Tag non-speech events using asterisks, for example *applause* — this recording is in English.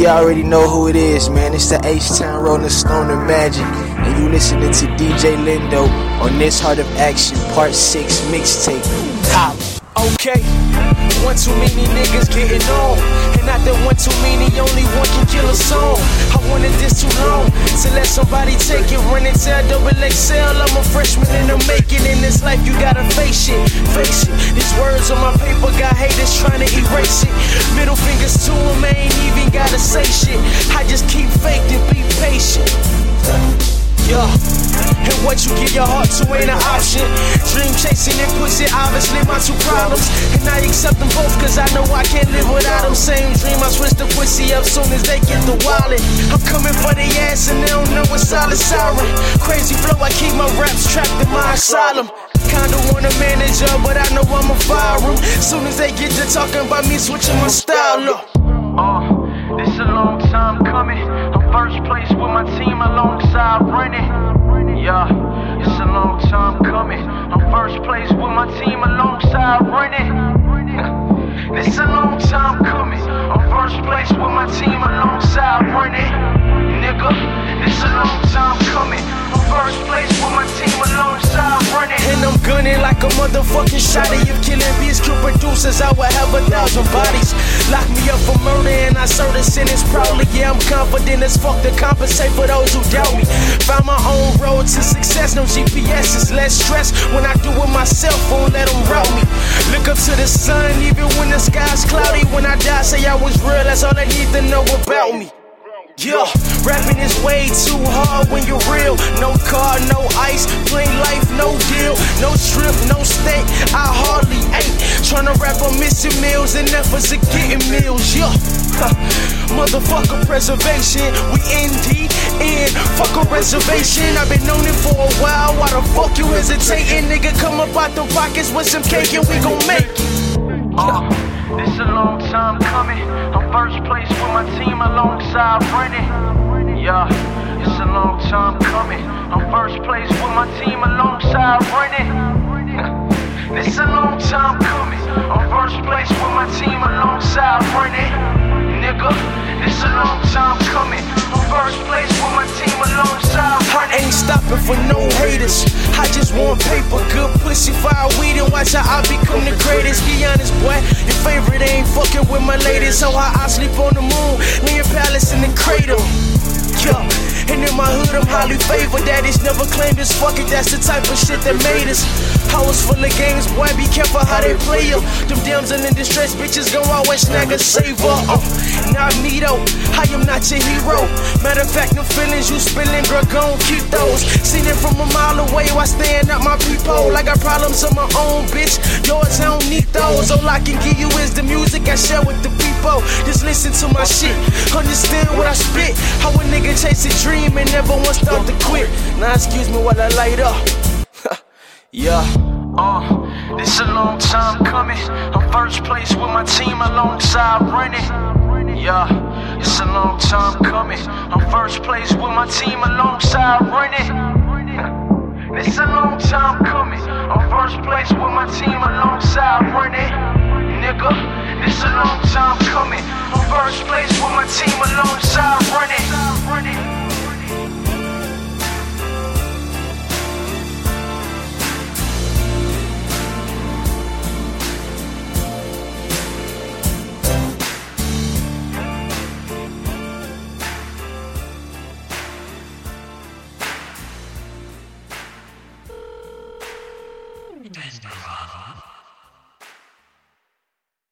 You already know who it is, man. It's the H-Town Rolling Stone and Magic. And you listening to DJ Lindo on this Heart of Action Part 6 mixtape. Top. Okay, one too many niggas getting on. And not that one too many, only one can kill a song. I wanted this too long to let somebody take it. Run and tell double XL, I'm a freshman and I'm making in this life. You gotta face it, face it. These words on my paper got haters trying to erase it. Middle fingers to them, I ain't even gotta chasing and pussy, obviously my two problems. And I accept them both, cause I know I can't live without them. Same dream, I switch the pussy up soon as they get the wallet. I'm coming for the ass and they don't know it's solid siren. Crazy flow, I keep my raps trapped in my asylum. Kinda want a manager, but I know I'ma fire him. Soon as they get to talking about me switching my style up. Uh, this a long time coming. First place with my team alongside running. Yeah, it's a long time coming. I'm first place with my team alongside running. This *laughs* a long time coming. I'm first place with my team alongside running. Nigga, this a long time coming. First place with my team alongside running. And I'm gunning like a motherfucking shot. If killing beats kill producers, I would have a thousand bodies. Lock me up for murder and I serve the sentence proudly. Yeah, I'm confident as fuck to compensate for those who doubt me. Found my own road to success, no GPS is less stress. When I do it myself, won't let them route me. Look up to the sun, even when the sky's cloudy. When I die, say I was real, that's all I need to know about me. Yeah, rapping is way too hard when you're real. No car, no ice, plain life, no deal. No trip, no steak, I ate. Tryna rap on missing meals and efforts of getting meals, yeah. *laughs* Motherfucker preservation, we ND in. Fuck a reservation, I've been known it for a while. Why the fuck you hesitating? Nigga, come up out the pockets with some cake and we gon' make it. Uh, this a long time coming. I'm first place with my team alongside Rennie. Yeah, it's a long time coming. I'm first place with my team alongside Rennie. *laughs* This a long time coming. With my team alongside Rennie. Nigga, this a long time coming. First place with my team alongside I ain't stopping for no haters. I just want paper, good pussy, fire weed, and watch how I become the greatest. Be honest, boy, your favorite ain't fucking with my latest. So I, I sleep on the moon, me Palace in the cradle. Hood, I'm highly favored. Daddies never claimed this fuck it, that's the type of shit that made us. I was full of games, boy, be careful how they play you. Them damsel in distress bitches gon' always snag a saver. Uh, not me though, I am not your hero. Matter of fact, them feelings you spilling, girl, gon' keep those. Seen it from a mile away while staying at my peephole. I got problems of my own, bitch. Yours, I don't need those. All I can give you is the music I share with the people. Just listen to my shit, understand what I spit. How a nigga chase a dream and never once start to quit. Now, excuse me while I light up. *laughs* yeah. Uh, this a long time coming. I'm first place with my team alongside Rennie. Yeah, it's a long time coming. I'm first place with my team alongside Rennie. *laughs* It's a long time coming. I'm first place with my team alongside Rennie. Nigga, this a long time coming. I'm first place with my team alongside みたいで。